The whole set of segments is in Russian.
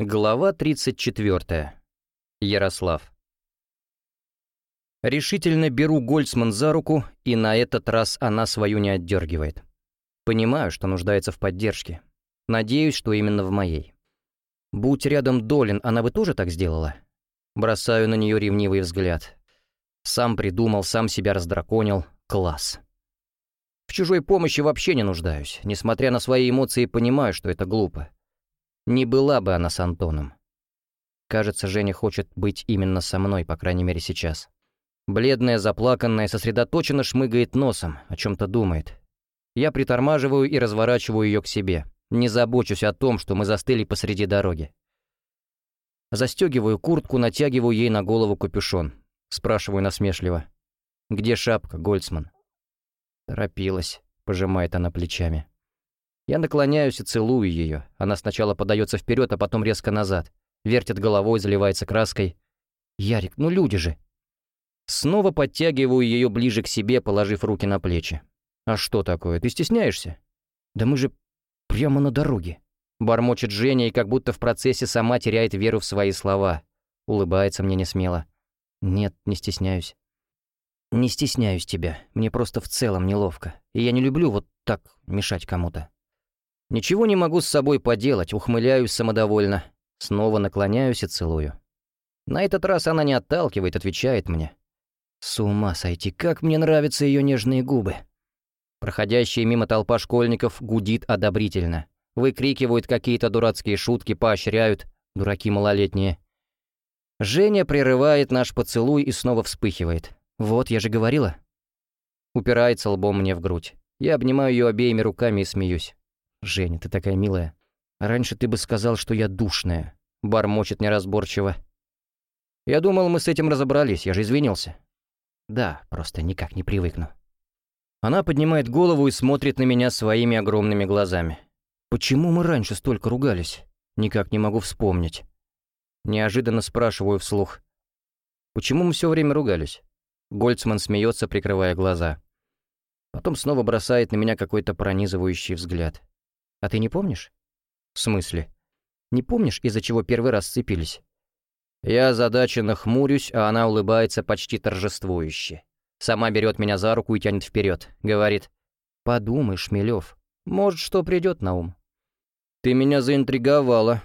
Глава 34. Ярослав. Решительно беру Гольцман за руку, и на этот раз она свою не отдергивает. Понимаю, что нуждается в поддержке. Надеюсь, что именно в моей. Будь рядом Долин, она бы тоже так сделала. Бросаю на нее ревнивый взгляд. Сам придумал, сам себя раздраконил. Класс. В чужой помощи вообще не нуждаюсь. Несмотря на свои эмоции, понимаю, что это глупо. Не была бы она с Антоном. Кажется, Женя хочет быть именно со мной, по крайней мере сейчас. Бледная, заплаканная, сосредоточенно шмыгает носом, о чем-то думает. Я притормаживаю и разворачиваю ее к себе. Не забочусь о том, что мы застыли посреди дороги. Застегиваю куртку, натягиваю ей на голову капюшон. Спрашиваю насмешливо. «Где шапка, Гольцман?» «Торопилась», — пожимает она плечами. Я наклоняюсь и целую ее. Она сначала подается вперед, а потом резко назад. Вертит головой, заливается краской. «Ярик, ну люди же!» Снова подтягиваю ее ближе к себе, положив руки на плечи. «А что такое? Ты стесняешься?» «Да мы же прямо на дороге!» Бормочет Женя и как будто в процессе сама теряет веру в свои слова. Улыбается мне несмело. «Нет, не стесняюсь». «Не стесняюсь тебя. Мне просто в целом неловко. И я не люблю вот так мешать кому-то». Ничего не могу с собой поделать, ухмыляюсь самодовольно. Снова наклоняюсь и целую. На этот раз она не отталкивает, отвечает мне. С ума сойти, как мне нравятся ее нежные губы. Проходящая мимо толпа школьников гудит одобрительно. Выкрикивают какие-то дурацкие шутки, поощряют, дураки малолетние. Женя прерывает наш поцелуй и снова вспыхивает. «Вот, я же говорила». Упирается лбом мне в грудь. Я обнимаю ее обеими руками и смеюсь. «Женя, ты такая милая. Раньше ты бы сказал, что я душная», — бормочет неразборчиво. «Я думал, мы с этим разобрались, я же извинился». «Да, просто никак не привыкну». Она поднимает голову и смотрит на меня своими огромными глазами. «Почему мы раньше столько ругались? Никак не могу вспомнить». Неожиданно спрашиваю вслух. «Почему мы все время ругались?» Гольцман смеется, прикрывая глаза. Потом снова бросает на меня какой-то пронизывающий взгляд. А ты не помнишь? В смысле? Не помнишь, из-за чего первый раз сцепились? Я озадаченно хмурюсь, а она улыбается почти торжествующе. Сама берет меня за руку и тянет вперед. Говорит, подумай, Шмелев, может, что придет на ум. Ты меня заинтриговала.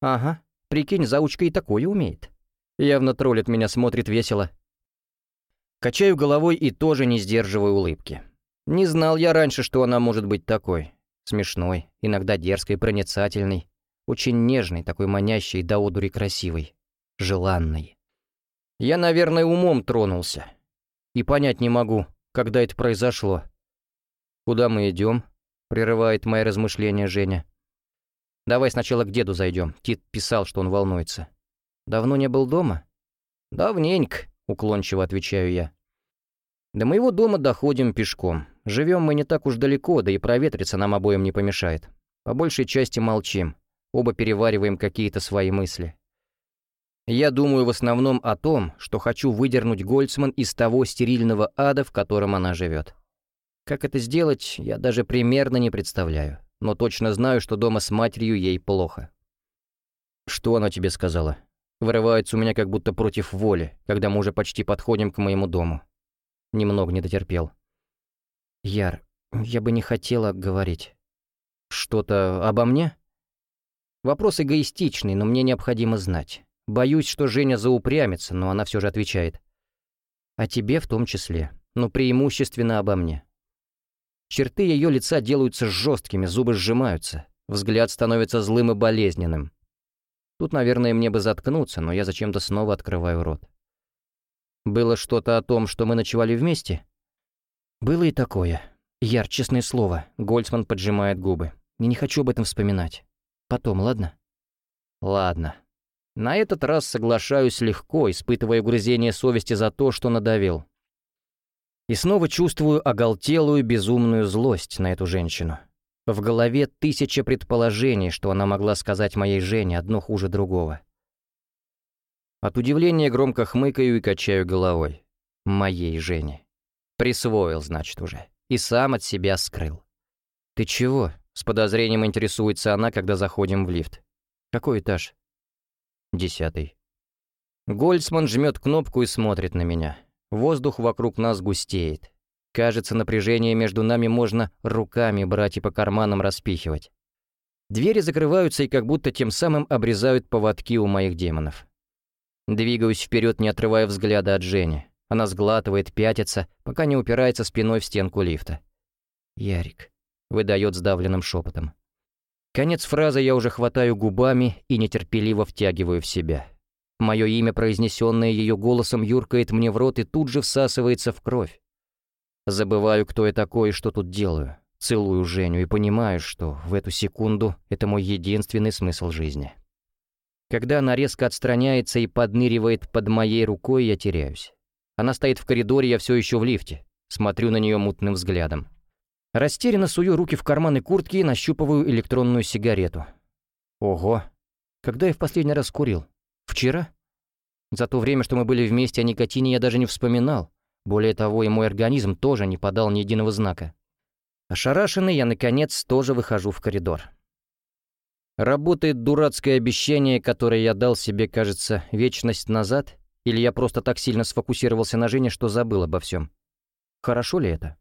Ага, прикинь, заучка и такое умеет. Явно троллит меня, смотрит весело. Качаю головой и тоже не сдерживаю улыбки. Не знал я раньше, что она может быть такой. Смешной, иногда дерзкой, проницательный, очень нежный, такой манящий, до одури красивый, желанный. Я, наверное, умом тронулся. И понять не могу, когда это произошло. «Куда мы идем?» — прерывает мои размышления Женя. «Давай сначала к деду зайдем. Тит писал, что он волнуется». «Давно не был дома?» «Давненько», — уклончиво отвечаю я. До моего дома доходим пешком. Живем мы не так уж далеко, да и проветриться нам обоим не помешает. По большей части молчим. Оба перевариваем какие-то свои мысли. Я думаю в основном о том, что хочу выдернуть Гольцман из того стерильного ада, в котором она живет. Как это сделать, я даже примерно не представляю, но точно знаю, что дома с матерью ей плохо. «Что она тебе сказала?» Вырывается у меня как будто против воли, когда мы уже почти подходим к моему дому. Немного не дотерпел. «Яр, я бы не хотела говорить. Что-то обо мне?» Вопрос эгоистичный, но мне необходимо знать. Боюсь, что Женя заупрямится, но она все же отвечает. «О тебе в том числе, но преимущественно обо мне». Черты ее лица делаются жесткими, зубы сжимаются, взгляд становится злым и болезненным. Тут, наверное, мне бы заткнуться, но я зачем-то снова открываю рот. Было что-то о том, что мы ночевали вместе? Было и такое. Яр, честное слово, Гольцман поджимает губы. Я не хочу об этом вспоминать. Потом, ладно? Ладно. На этот раз соглашаюсь легко, испытывая угрызение совести за то, что надавил. И снова чувствую оголтелую безумную злость на эту женщину. В голове тысяча предположений, что она могла сказать моей Жене, одно хуже другого. От удивления громко хмыкаю и качаю головой. Моей Жене. Присвоил, значит, уже. И сам от себя скрыл. «Ты чего?» — с подозрением интересуется она, когда заходим в лифт. «Какой этаж?» Десятый. Гольцман жмет кнопку и смотрит на меня. Воздух вокруг нас густеет. Кажется, напряжение между нами можно руками брать и по карманам распихивать. Двери закрываются и как будто тем самым обрезают поводки у моих демонов. Двигаюсь вперед, не отрывая взгляда от Жени. Она сглатывает, пятится, пока не упирается спиной в стенку лифта. «Ярик», — выдает сдавленным шепотом. Конец фразы я уже хватаю губами и нетерпеливо втягиваю в себя. Мое имя, произнесенное ее голосом, юркает мне в рот и тут же всасывается в кровь. Забываю, кто я такой и что тут делаю. Целую Женю и понимаю, что в эту секунду это мой единственный смысл жизни. Когда она резко отстраняется и подныривает под моей рукой, я теряюсь. Она стоит в коридоре, я все еще в лифте. Смотрю на нее мутным взглядом. Растерянно сую руки в карманы куртки и нащупываю электронную сигарету. Ого. Когда я в последний раз курил? Вчера? За то время, что мы были вместе, о никотине я даже не вспоминал. Более того, и мой организм тоже не подал ни единого знака. Ошарашенный, я, наконец, тоже выхожу в коридор. Работает дурацкое обещание, которое я дал себе, кажется, вечность назад, или я просто так сильно сфокусировался на Жене, что забыл обо всем. Хорошо ли это?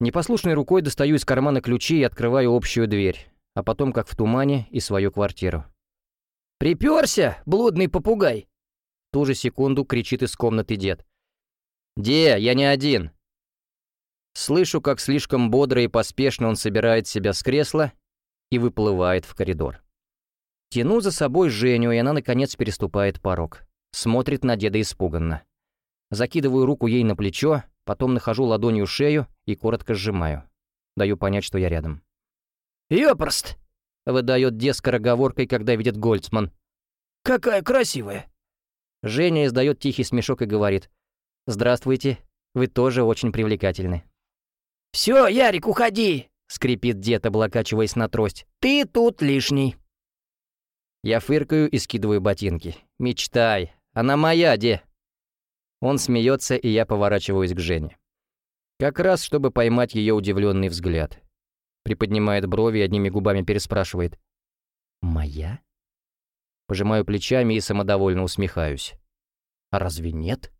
Непослушной рукой достаю из кармана ключи и открываю общую дверь, а потом, как в тумане, и свою квартиру. «Припёрся, блудный попугай!» Ту же секунду кричит из комнаты дед. «Де, я не один!» Слышу, как слишком бодро и поспешно он собирает себя с кресла и выплывает в коридор. Тяну за собой Женю, и она, наконец, переступает порог. Смотрит на деда испуганно. Закидываю руку ей на плечо, потом нахожу ладонью шею и коротко сжимаю. Даю понять, что я рядом. «Ёпрст!» — выдает дед скороговоркой, когда видит Гольцман. «Какая красивая!» Женя издает тихий смешок и говорит. «Здравствуйте, вы тоже очень привлекательны». «Все, Ярик, уходи!» — скрипит дед, облокачиваясь на трость. «Ты тут лишний». Я фыркаю и скидываю ботинки. «Мечтай, она моя, де!» Он смеется, и я поворачиваюсь к Жене. Как раз, чтобы поймать ее удивленный взгляд. Приподнимает брови и одними губами переспрашивает. «Моя?» Пожимаю плечами и самодовольно усмехаюсь. «А разве нет?»